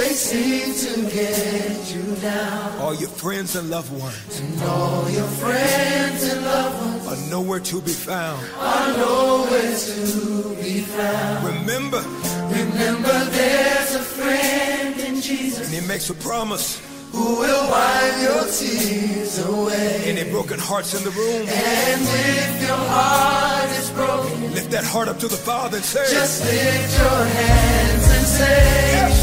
They seem to get you down. All your friends and loved ones. And all your friends and loved ones. Are nowhere to be found. Are nowhere to be found. Remember. Remember there's a friend in Jesus. And he makes a promise who will wipe your tears away. Any broken hearts in the room? And if your heart is broken, lift that heart up to the Father and say, Just lift your hands and say, yeah.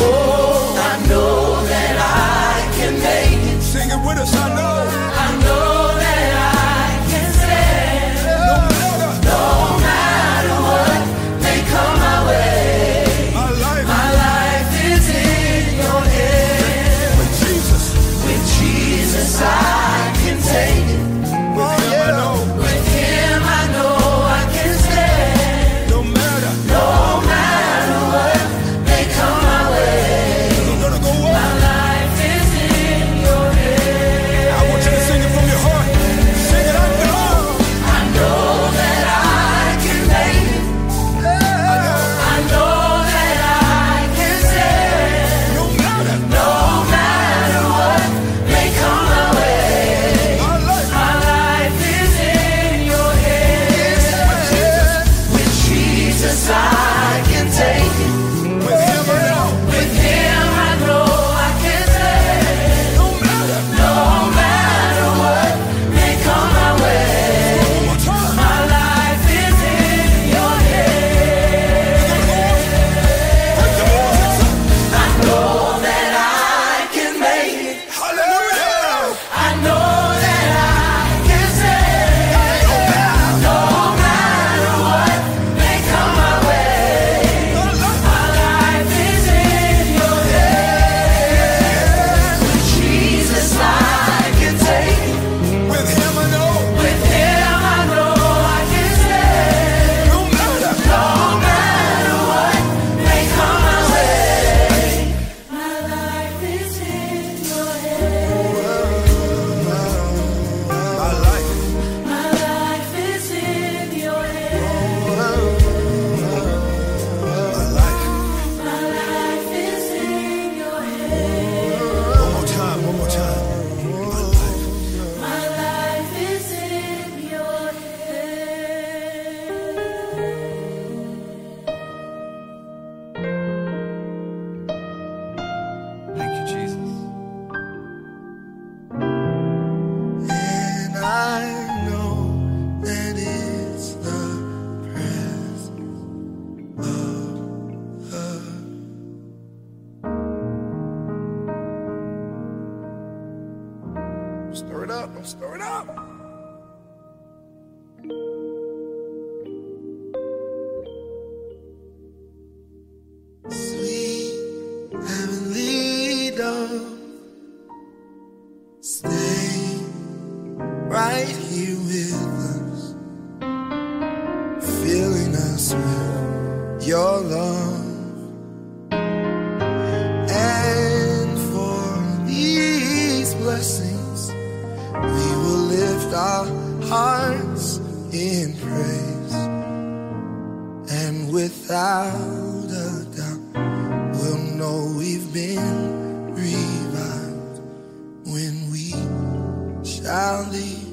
Singing I know that I can make it. Sing it with us, I know. Been revived. When we shall leave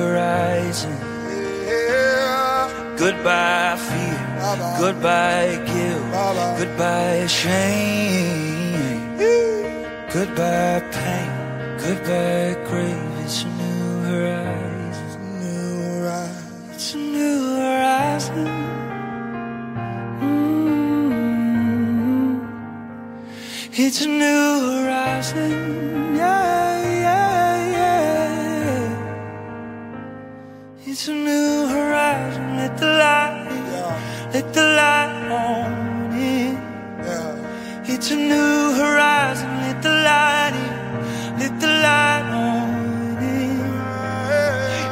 horizon. Yeah. Goodbye fear, Bye-bye. goodbye guilt, Bye-bye. goodbye shame, goodbye pain, goodbye grave. It's a new horizon. New horizon. It's a new horizon. Mm. It's a new horizon. Yeah, yeah, It's a new horizon. Let the light, Yeah, let the light on in. yeah. It's a new horizon. Let the light in. Let the light on in.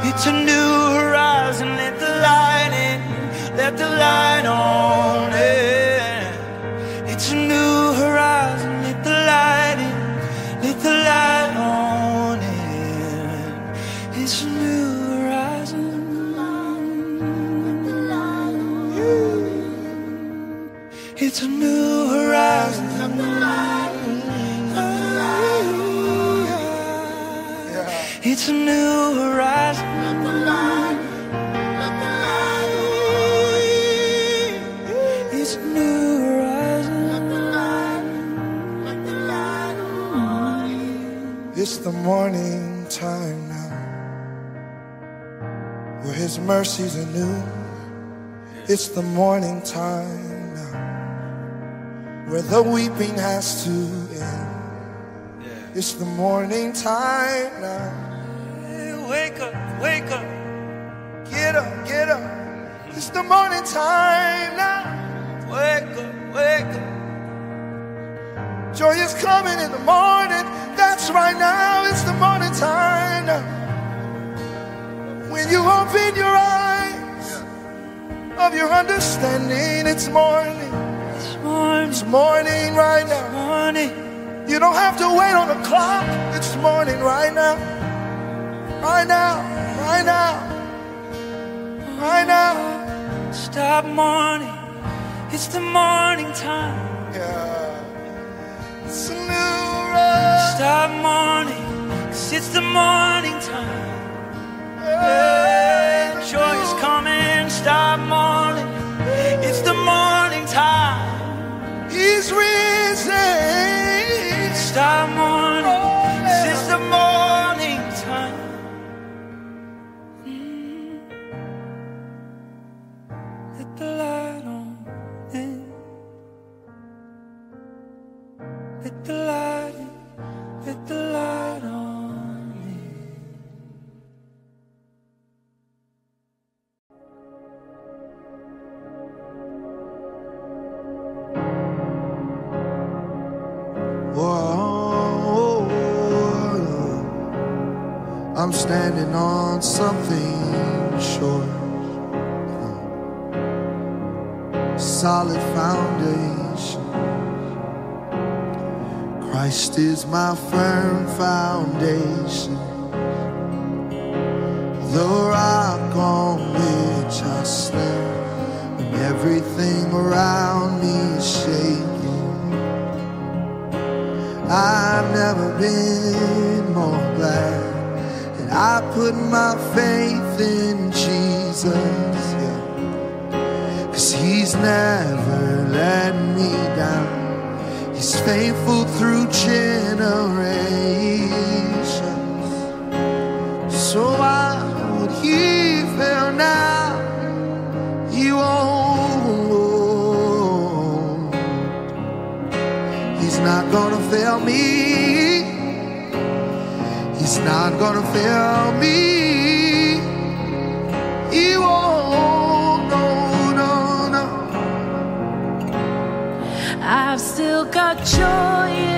It's a new horizon. Let the light in. Let the light on morning time now, where His mercies are new. It's the morning time now, where the weeping has to end. It's the morning time now. Wake up, wake up. Get up, get up. It's the morning time now. Wake up, wake up. Joy is coming in the morning. That's right now. It's the morning time. When you open your eyes of your understanding, it's morning. It's morning, It's morning right now. morning. You don't have to wait on the clock. It's morning right now. Right now. Right now. Right now. Stop mourning. It's the morning time. Yeah. It's a new road. Stop mourning, 'cause it's the morning time. Yeah, joy is coming, stop mourning. It's the morning time. He's risen. Stop mourning, 'cause it's the morning the light. Let the light on in. Whoa, I'm standing on something sure. Solid foundation. Christ is my firm foundation. The rock on which I stand when everything around me is shaking. I've never been more glad that I put my faith in Jesus. Yeah. Cause he's never let me down. He's faithful through generations. So why would he fail now? He won't. He's not gonna fail me. He's not gonna fail me. I've still got joy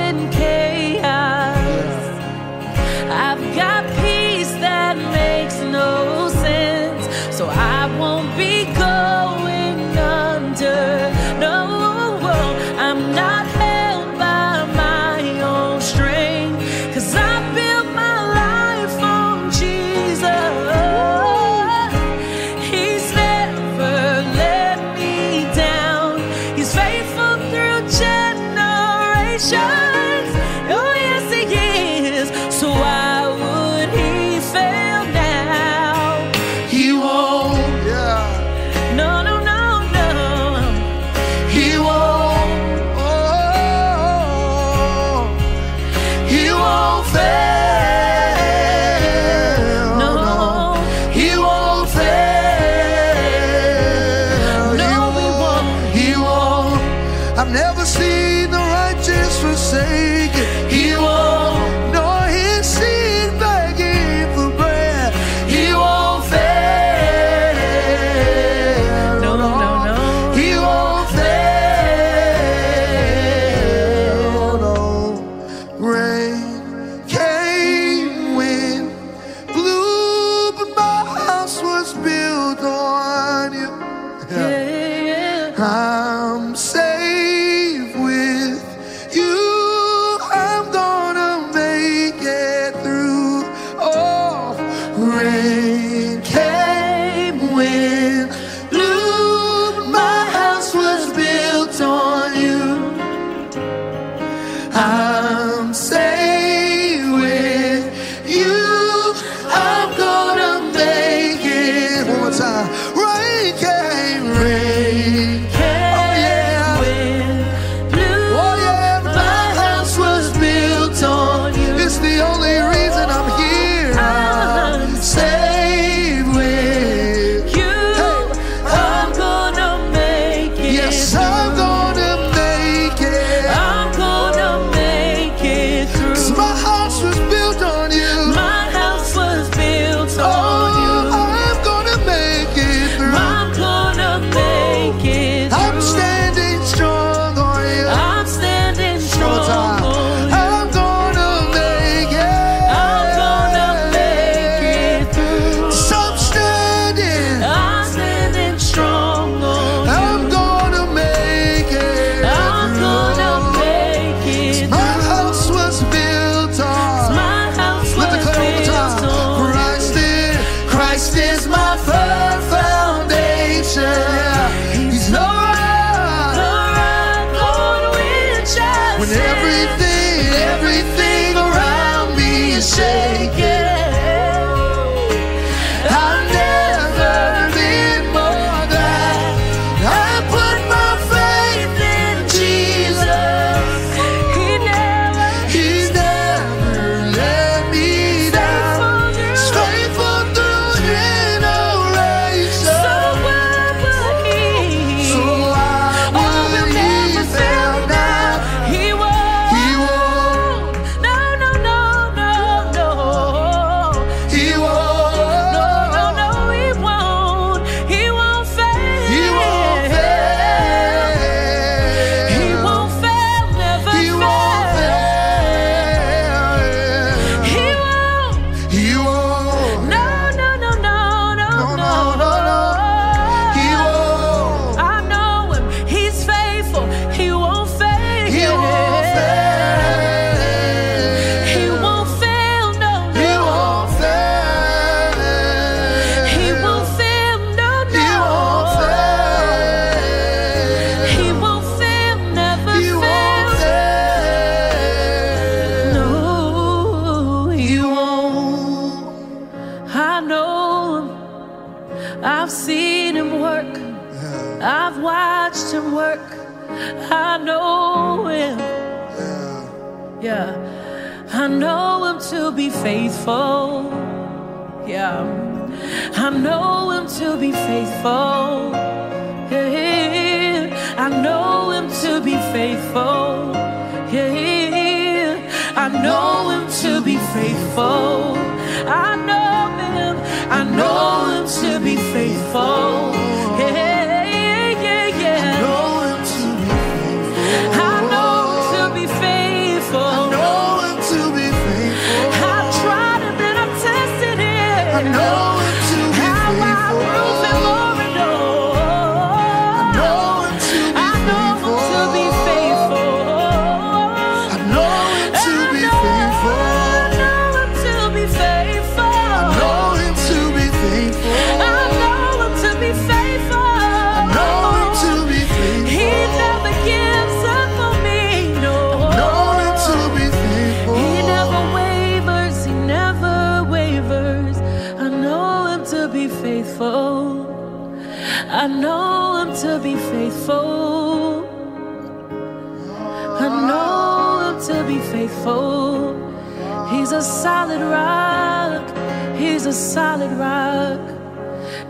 solid rock.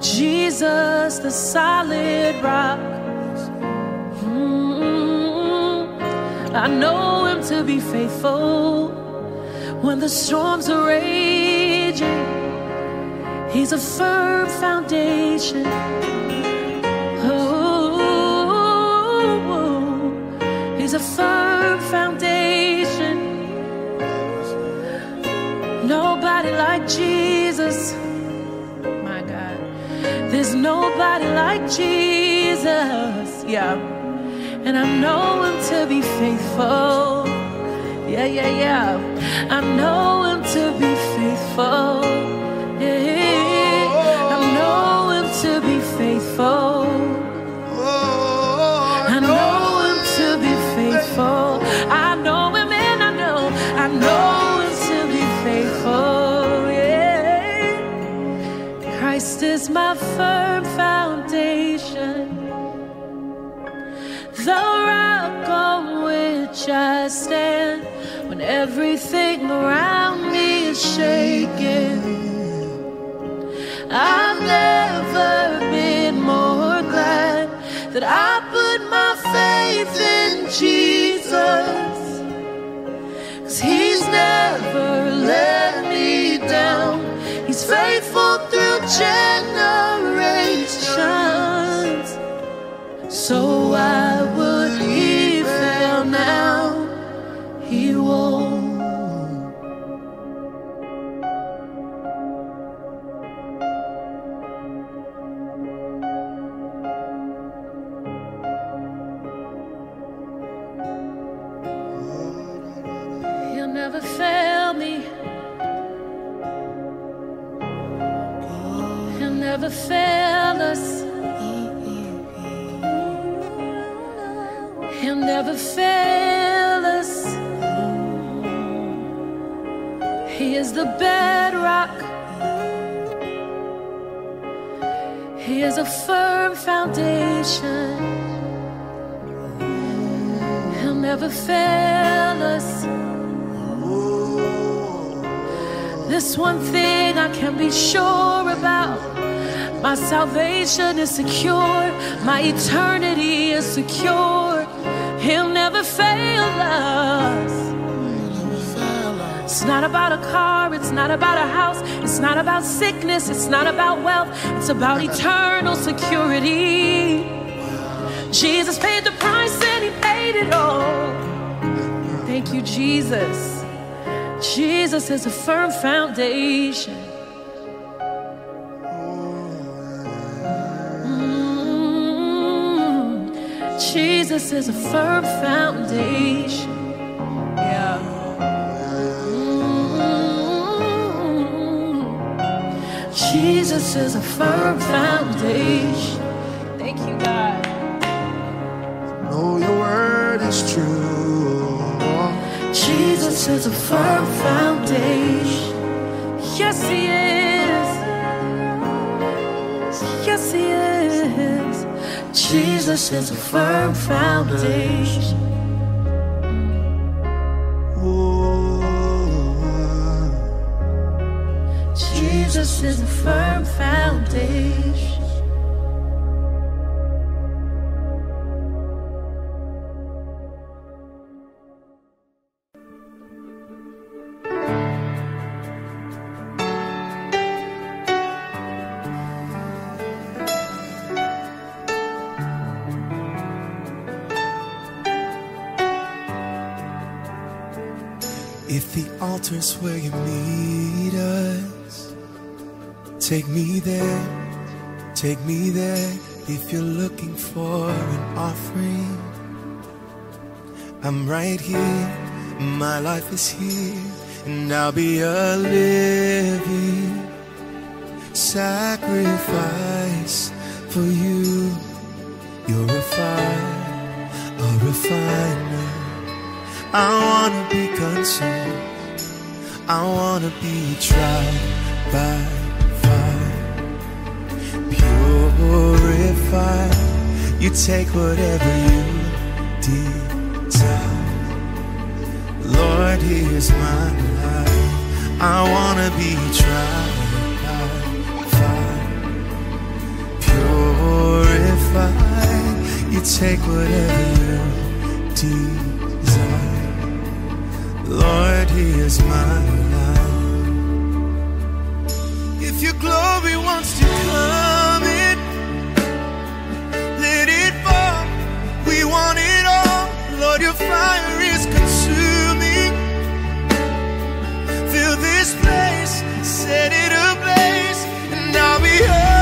Jesus, the solid rock. Mm, I know him to be faithful when the storms are raging. He's a firm foundation. Oh, he's a firm foundation. Nobody like Jesus. Nobody like Jesus. Yeah. And I know him to be faithful. Yeah, yeah, yeah. I know him to be faithful. Christ is my firm foundation, the rock on which I stand when everything around me is shaking. I've never been more glad that I put my faith in Jesus. Cause he's never let me down. He's faithful generations. So why This one thing I can be sure about my salvation is secure, my eternity is secure. He'll never fail us. It's not about a car, it's not about a house, it's not about sickness, it's not about wealth, it's about eternal security. Jesus paid the price and he paid it all. Thank you, Jesus. Jesus is a firm foundation. Jesus is a firm foundation. Yeah. Mm, Jesus is a firm foundation. Thank you, God. Know your word is true. Jesus is a firm foundation. Yes, He is. Yes, He is. Jesus is a firm foundation. Jesus is a firm foundation. Altar's where you meet us, take me there, take me there. If you're looking for an offering, I'm right here, my life is here, and I'll be a living sacrifice for you. You're a fire, a refiner. I wanna be consumed. I wanna be tried by fire, purified. You take whatever you desire. Lord, here's my life. I wanna be tried by fire, purified. You take whatever you desire. Lord, He is my life. If your glory wants to come in, let it fall. We want it all. Lord, your fire is consuming. Fill this place, set it ablaze, and I'll be a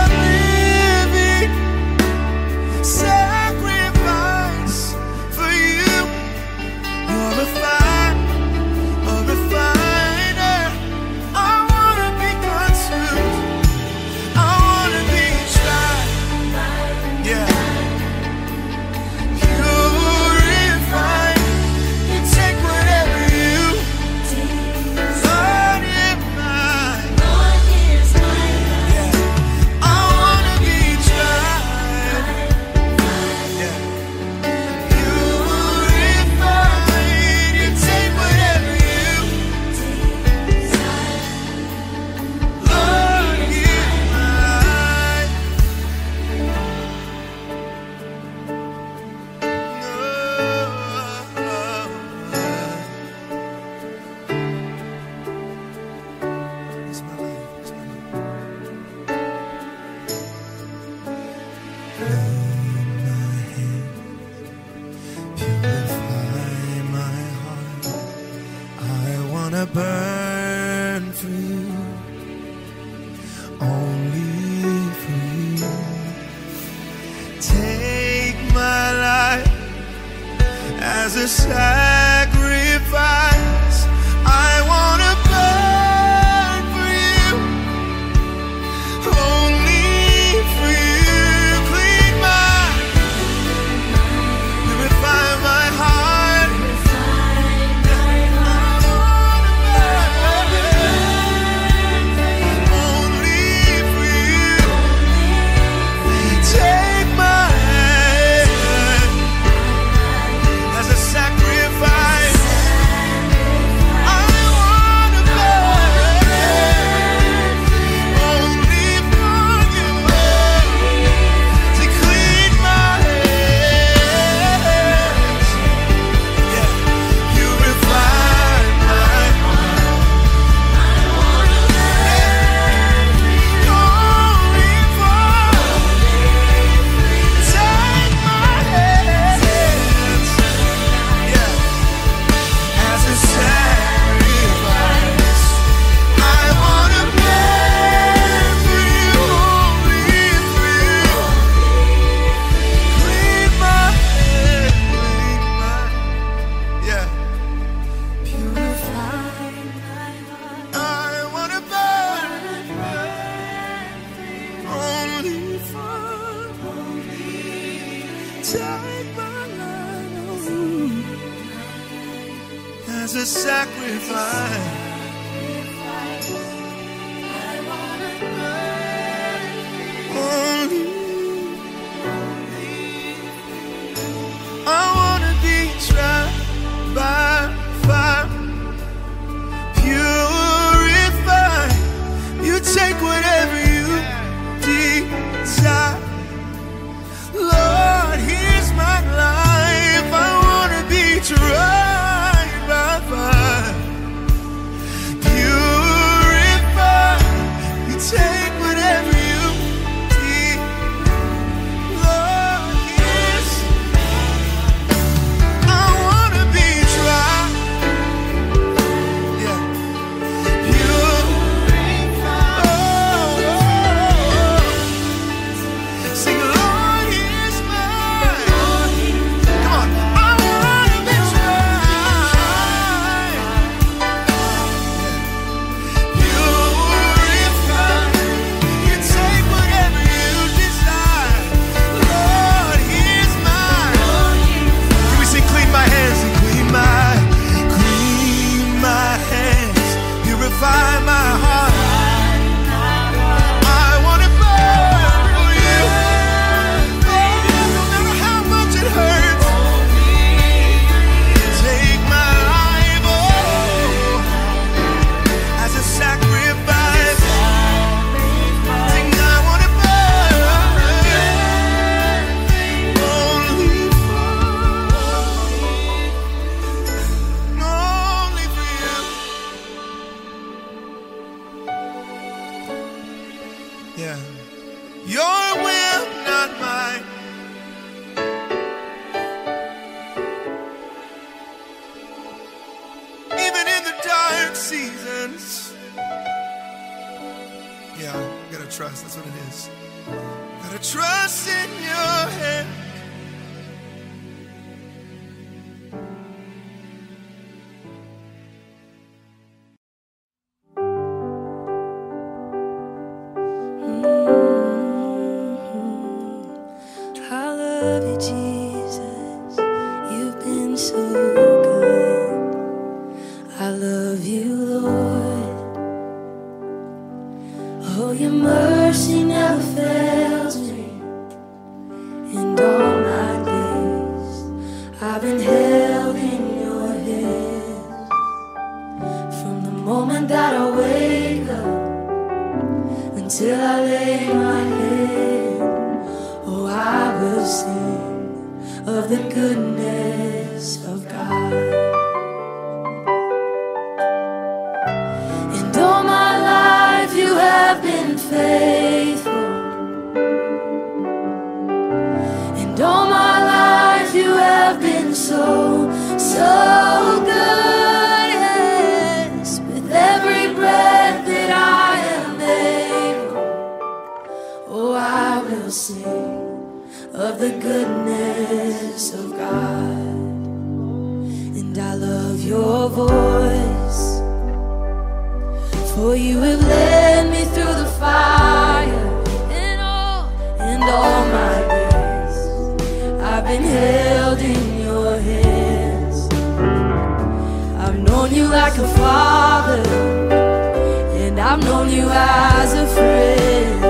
known you as a friend,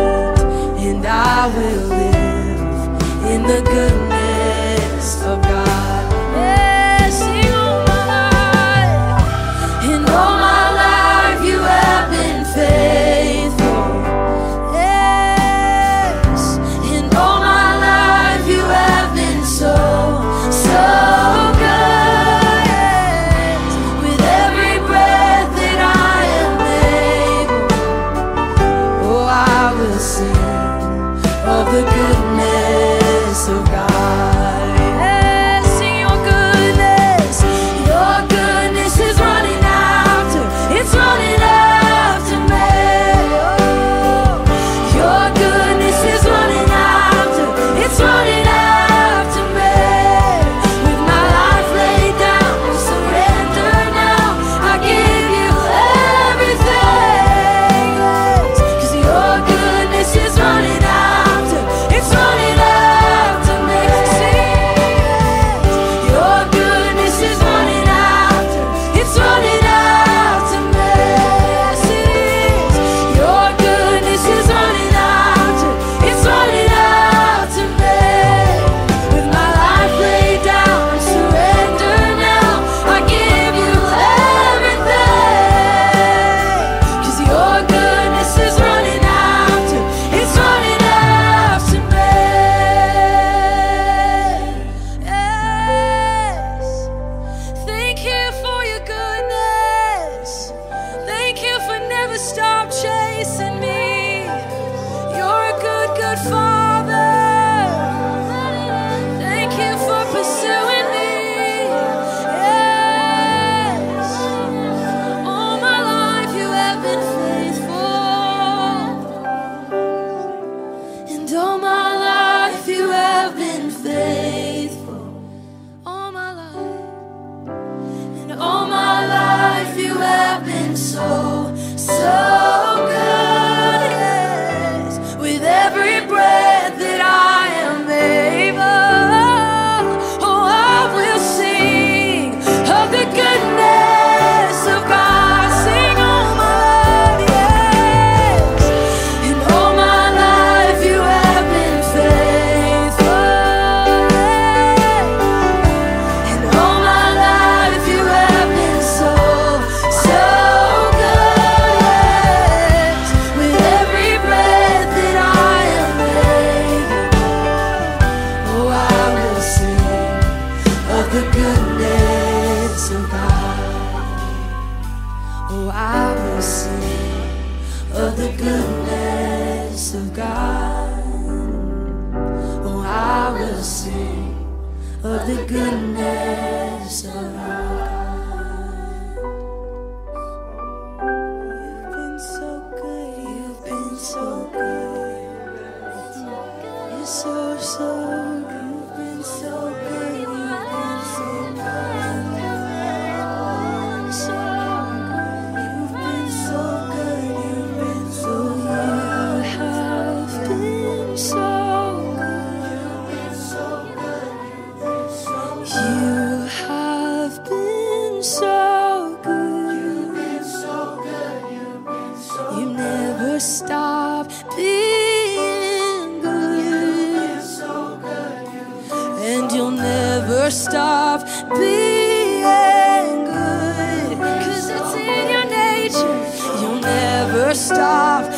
and I will live in the goodness of stop being good. And you'll never stop being good. Cause it's in your nature. You'll never stop.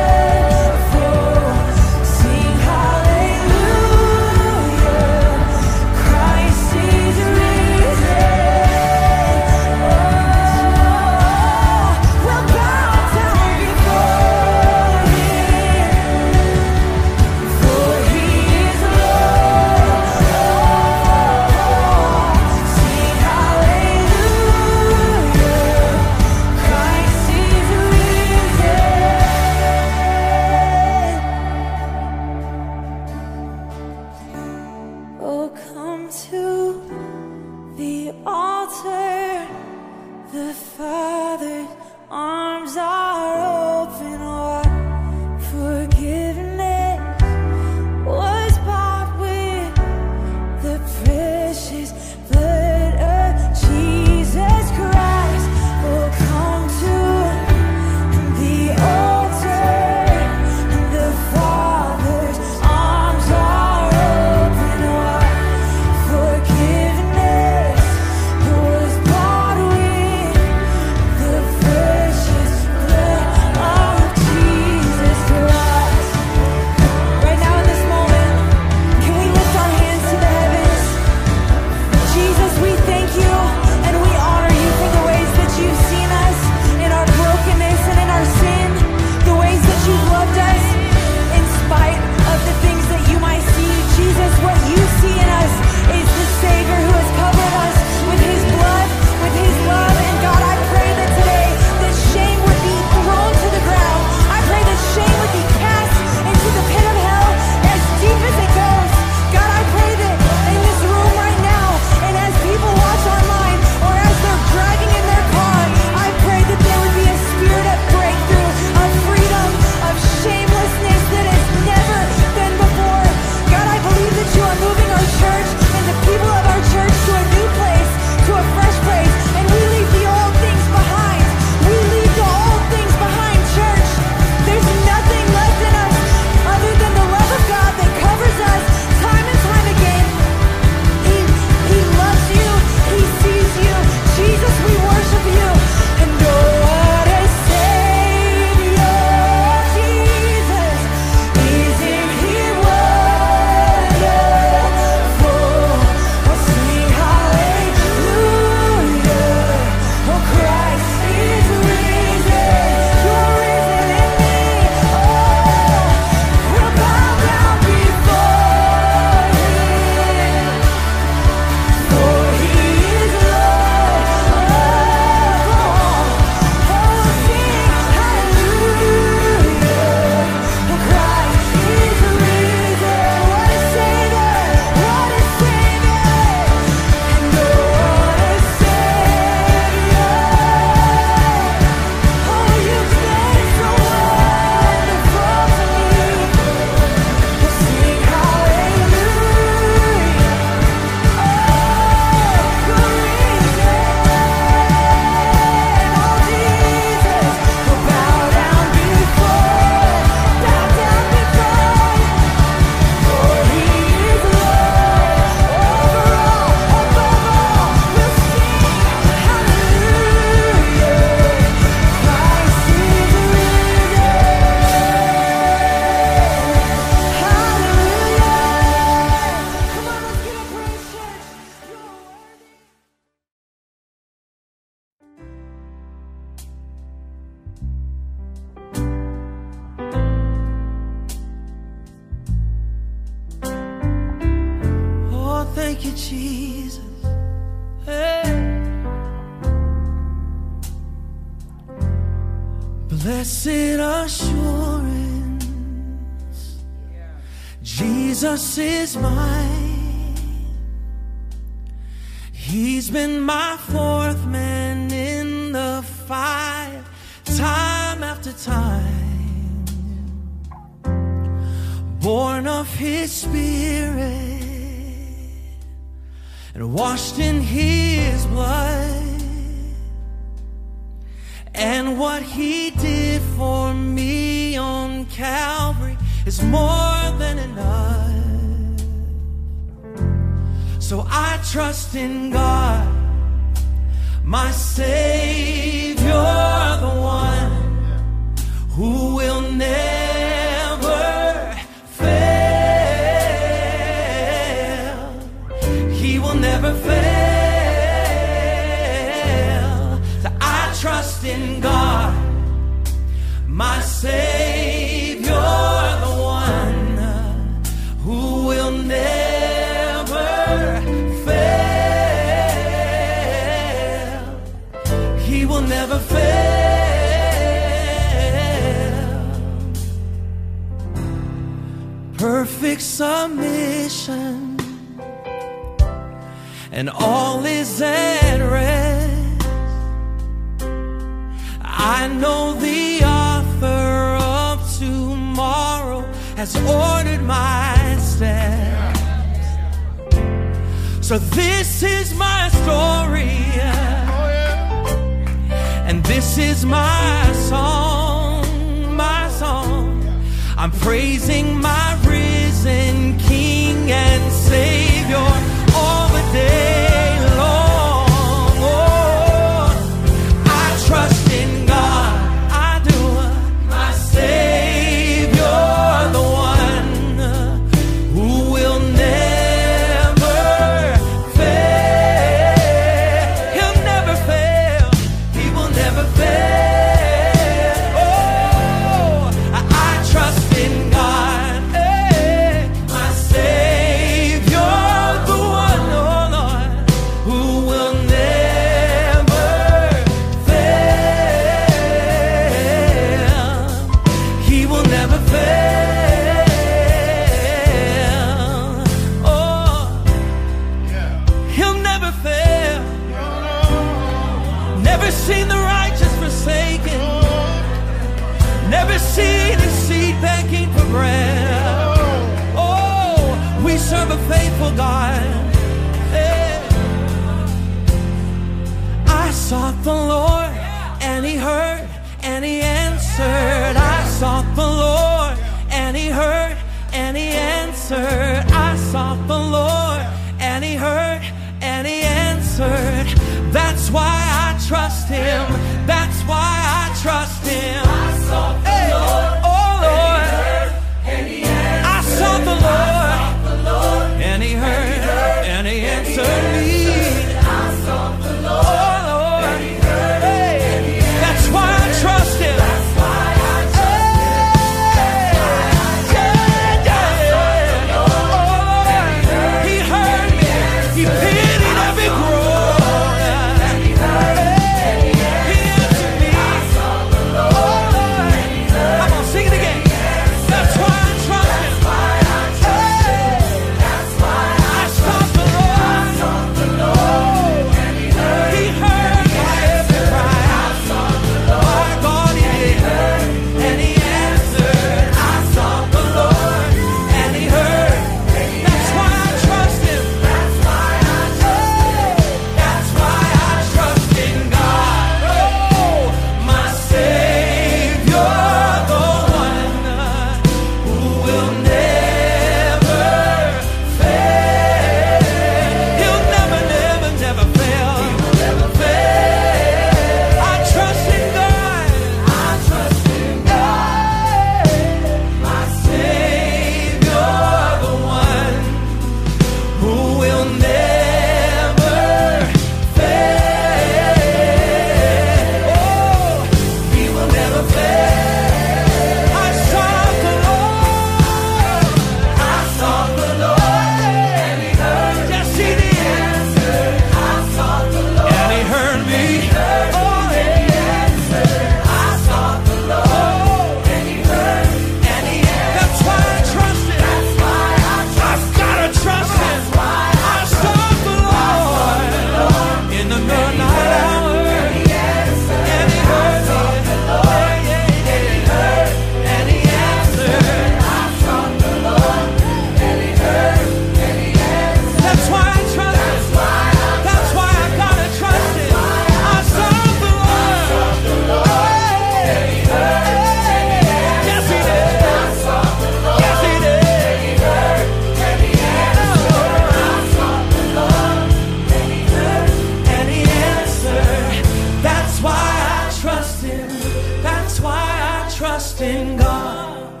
trust in God,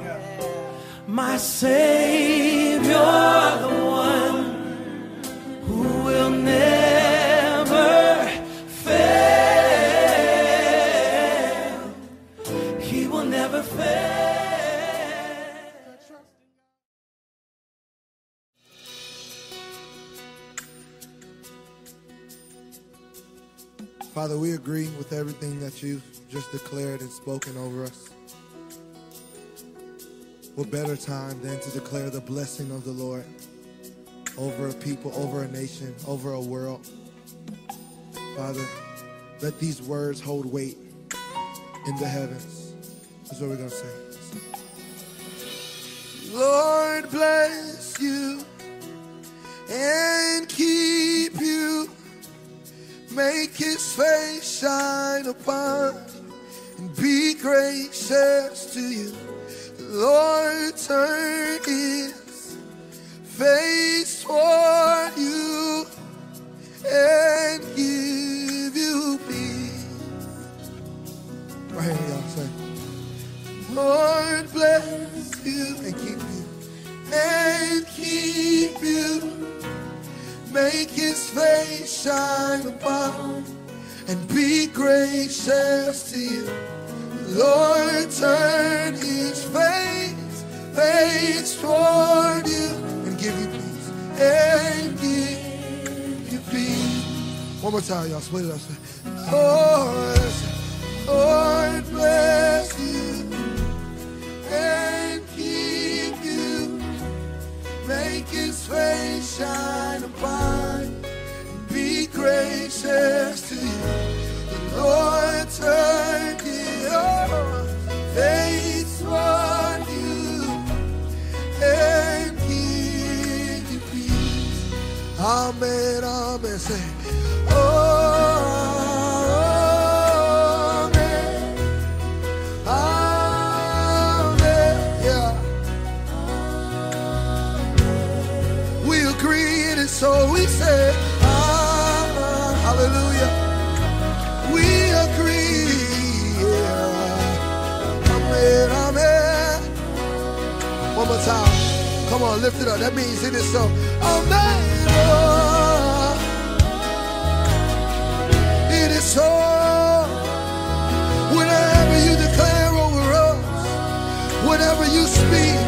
my Savior, the one who will never fail. He will never fail. Father, we agree with everything that you've just declared and spoken over us. What better time than to declare the blessing of the Lord over a people, over a nation, over a world? Father, let these words hold weight in the heavens. That's what we're going to say. Lord, bless you and keep you. Make his face shine upon you and be gracious to you. Lord turn his face toward you and give you peace. Right here, y'all say. Lord bless you and keep you and keep you. Make his face shine upon and be gracious to you. Lord, turn his face, face toward you and give you peace and give you peace. One more time, y'all. Split it up. Lord, Lord bless you and keep you. Make his face shine upon and Be gracious to you. The Lord turn his and. Amen, amen. Say, Amen. Amen. Yeah. We agree is so. We say, Amen. Amen. One more time. Come on, lift it up. That means it is so. Amen. Oh, It is so. Whatever you declare over us, whatever you speak,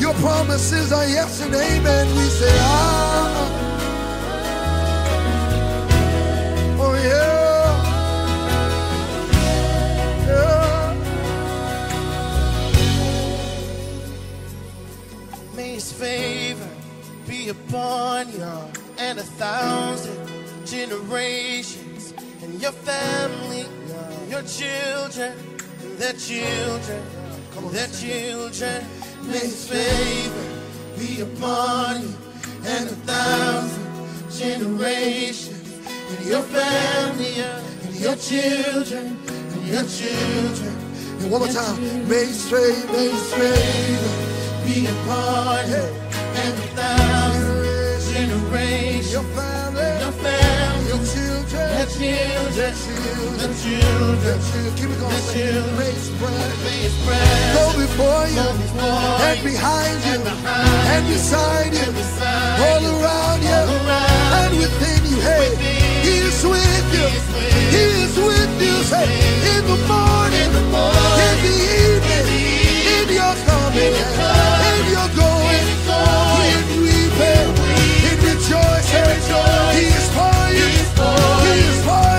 your promises are yes and amen. We say, ah. Oh. Yeah. His favor be upon you and a thousand generations and your family, your children, and their children, and their children. May his favor be upon you and a thousand generations and your family, and your children, and your children. And one more time. May straight, may straight. Be upon you and a thousand generations. Your family, Your family, your children, your children, children, the children, children. Keep it going. The children. Spread. may His presence Go before you go before and you behind you and behind and beside you, and beside all you, around you all around and within you. Hey, Within He is with you. He is with you. Say, in the morning, In the morning, in the evening, in your coming, in your going, going, in weeping, in rejoicing. He is for you. He is for you.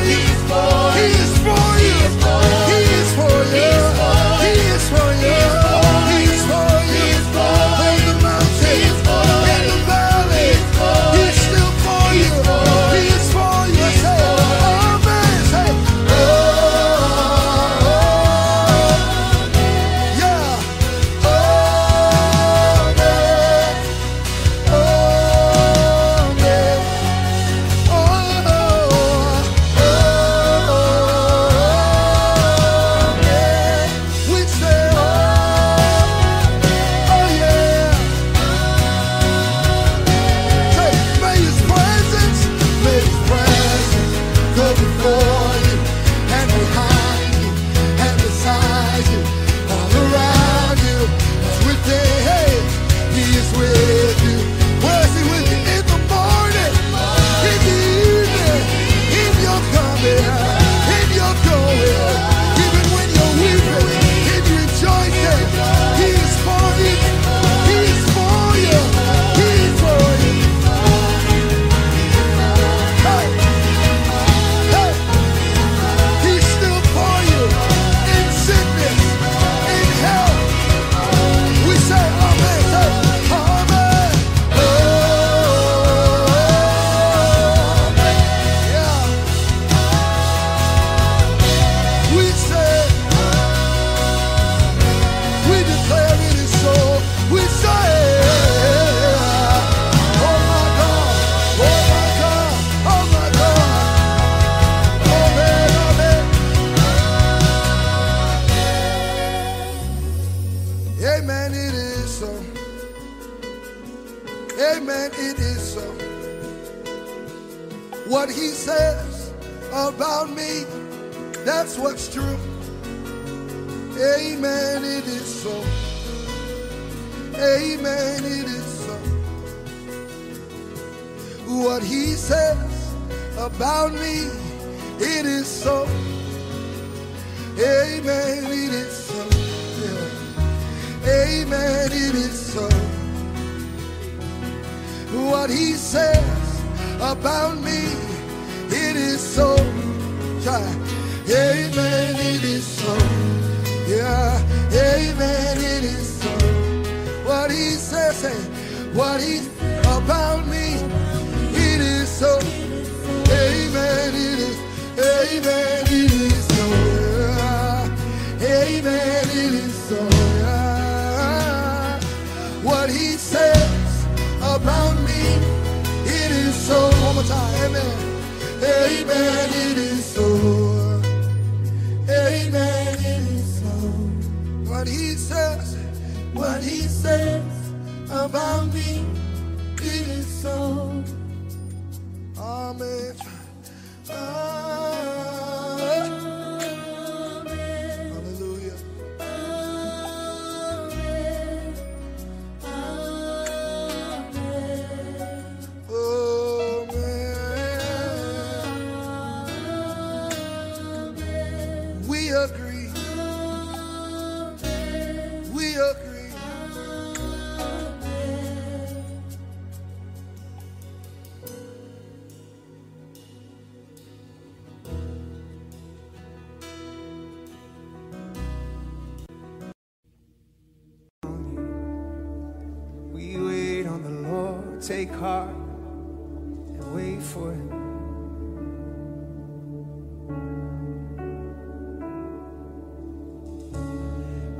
take heart and wait for Him.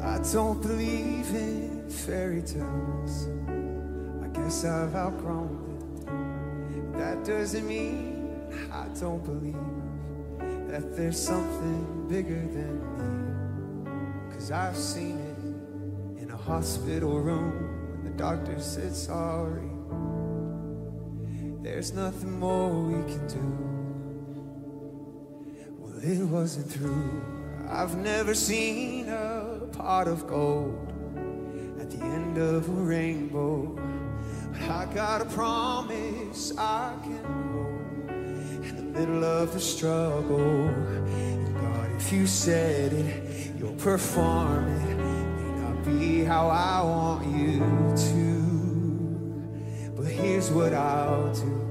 I don't believe in fairy tales. I guess I've outgrown it. That doesn't mean I don't believe that there's something bigger than me. Cause I've seen it in a hospital room when the doctor said sorry. There's nothing more we can do. Well, it wasn't through. I've never seen a pot of gold at the end of a rainbow. But I got a promise I can hold in the middle of the struggle. And God, if you said it, you'll perform it. May not be how I want you to. But here's what I'll do.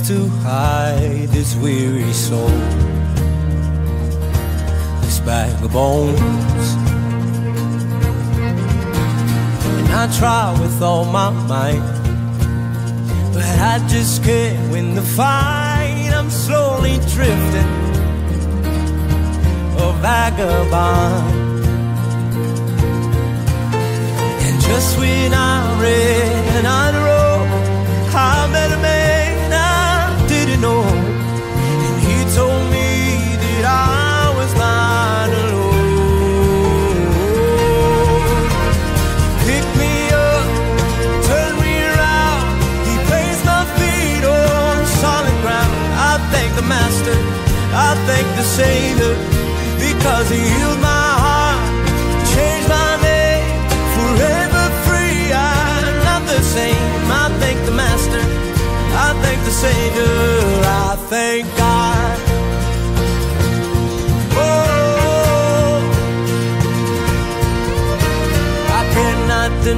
to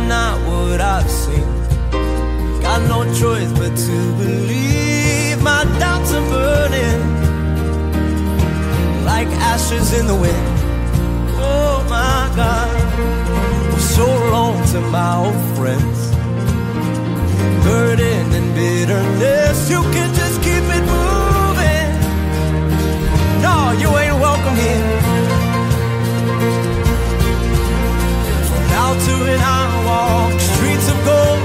not what I've seen. Got no choice but to believe my doubts are burning like ashes in the wind. Oh my God, I'm so long to my old friends. Burden and bitterness, you can just keep it moving. No, you ain't welcome here. From now to an hour walk streets of gold,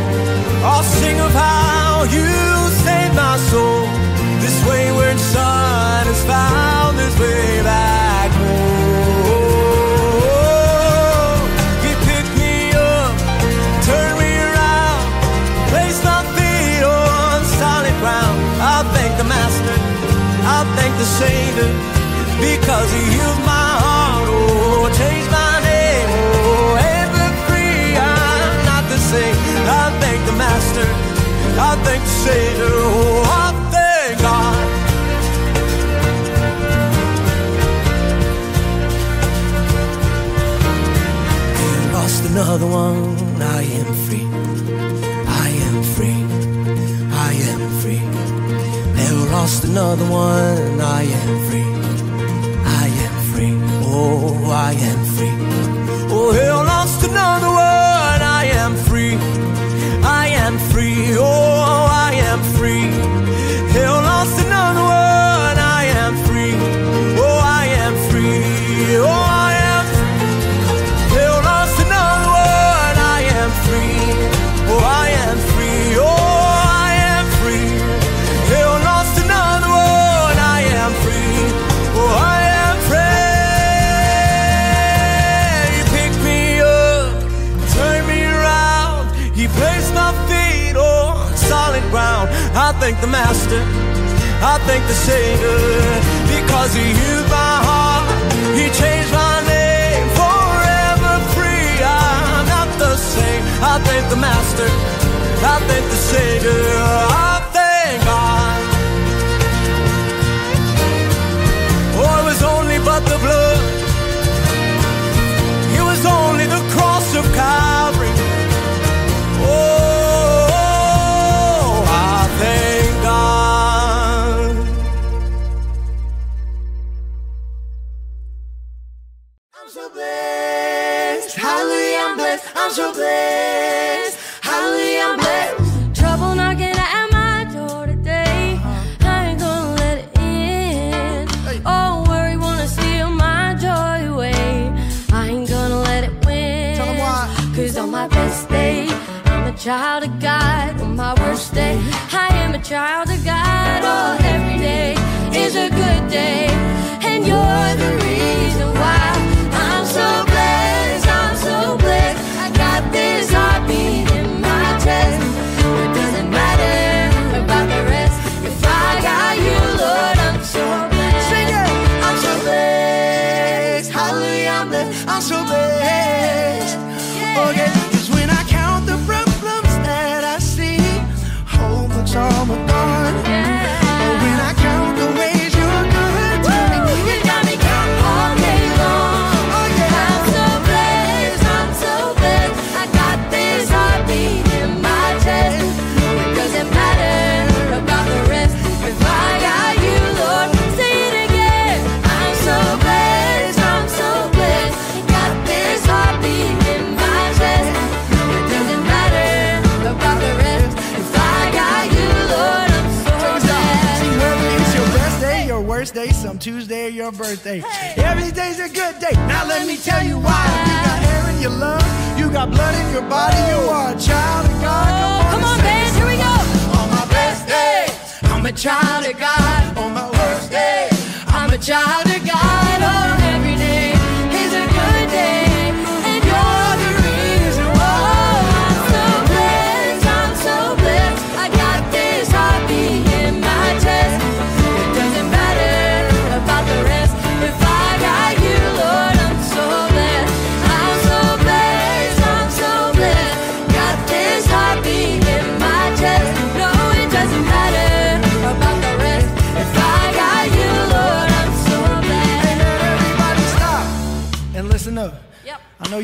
I'll sing of how you saved my soul. This wayward son has found his way back home. He picked me up, turned me around, placed my feet on solid ground. I thank the Master, I thank the Savior, because he healed my say what they got. I lost another one. I am free. I am free. I am free. Never lost another one. I am free. I am free. Oh, I am free. Oh, hell lost another thank the Master, I thank the Savior, because He healed my heart, He changed my name, forever free. I'm not the same. I thank the Master, I thank the Savior. I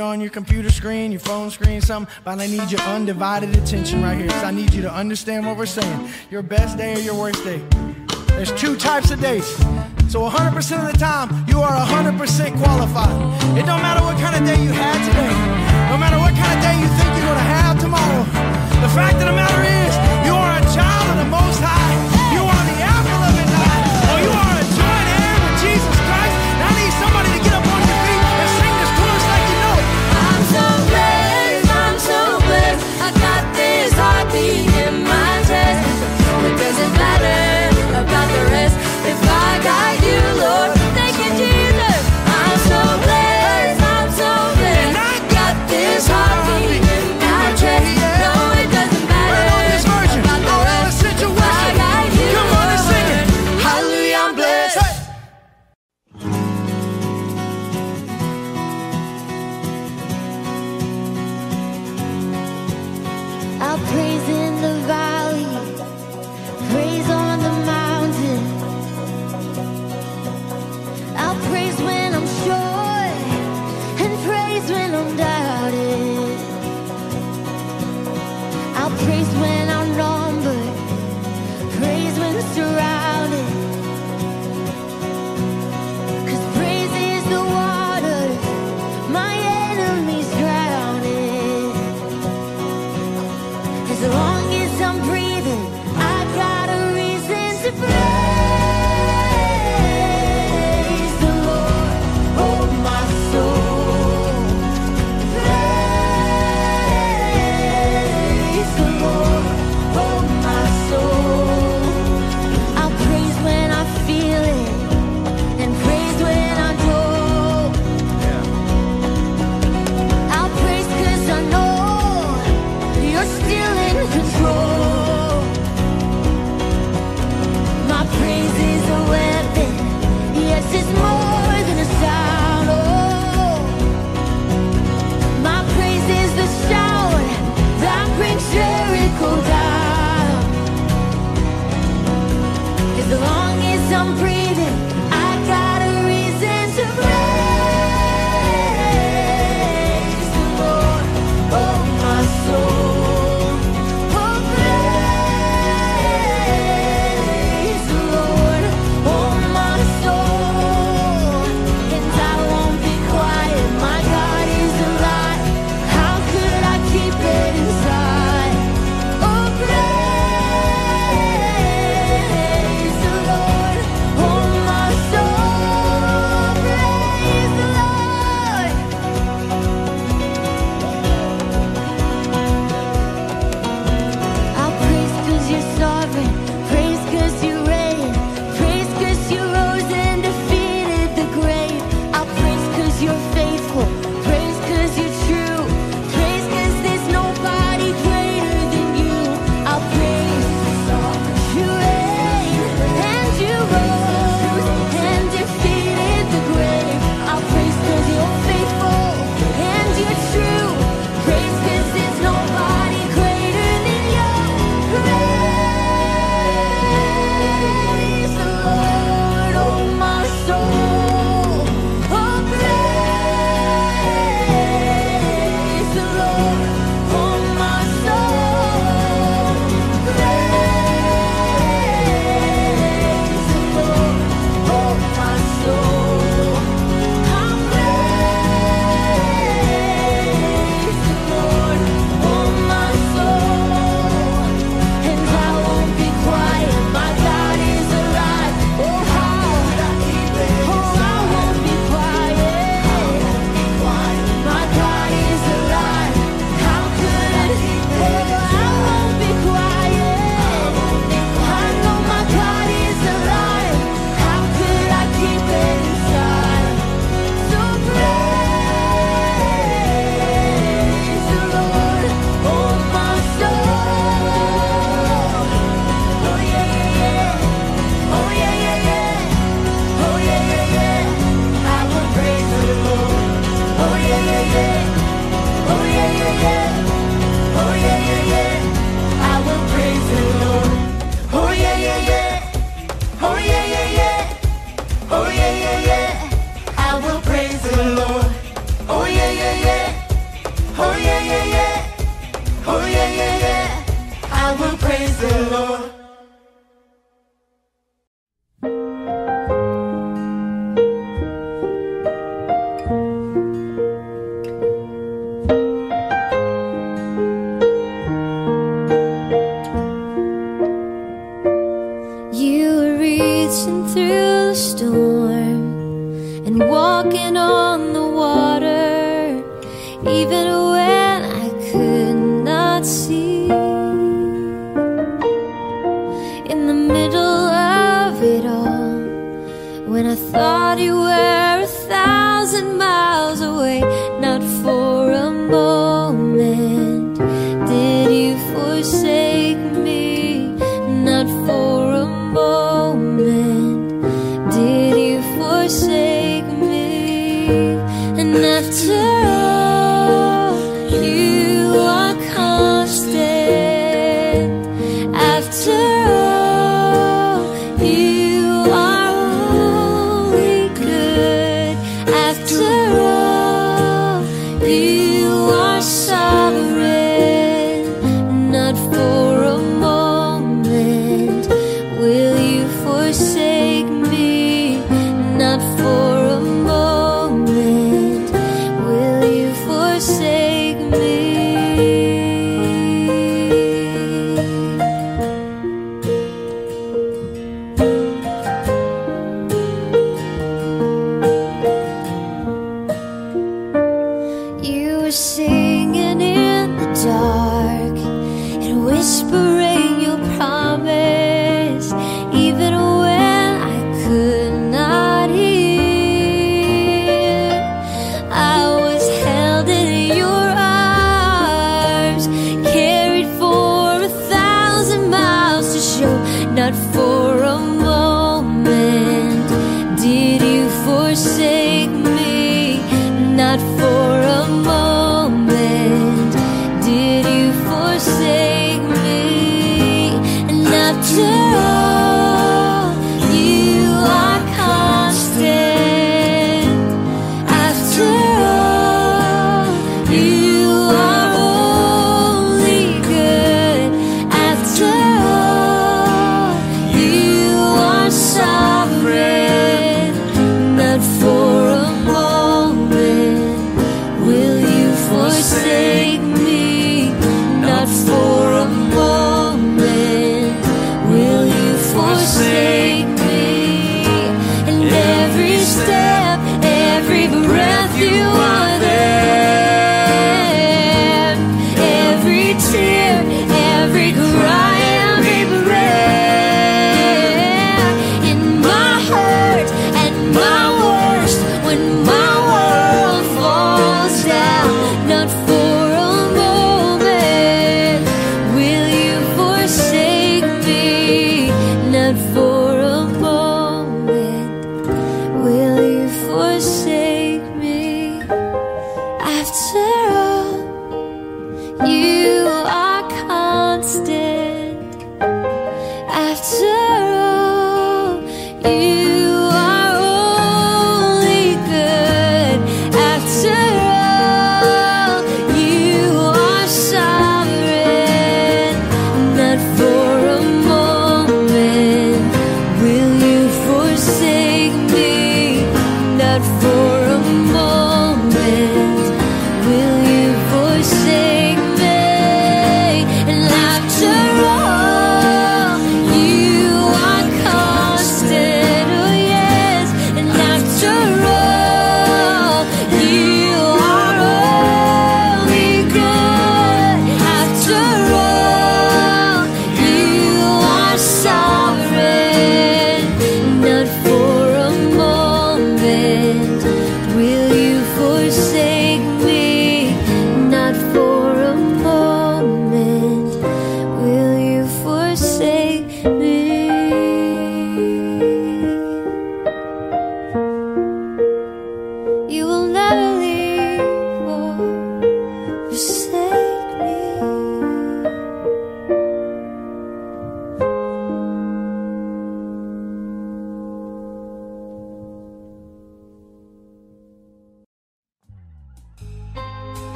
you on your computer screen, your phone screen, something, but I need your undivided attention right here because I need you to understand what we're saying. Your best day or your worst day. There's two types of days. So 100% of the time, you are 100% qualified. It don't matter what kind of day you had today, no matter what kind of day you think you're going to have tomorrow. The fact of the matter is, you are a child of the most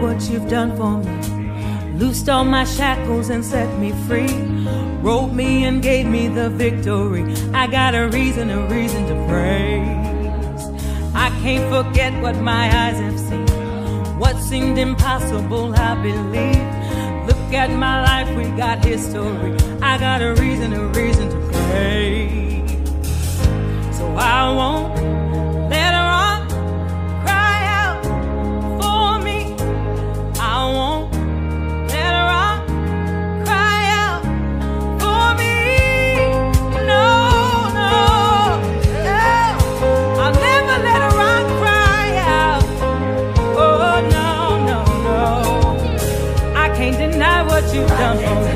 what you've done for me. Loosed all my shackles and set me free. Wrote me and gave me the victory. I got a reason, a reason to praise. I can't forget what my eyes have seen. What seemed impossible, I believe. Look at my life, we got history. I got a reason, a reason to pray. So I won't you've done for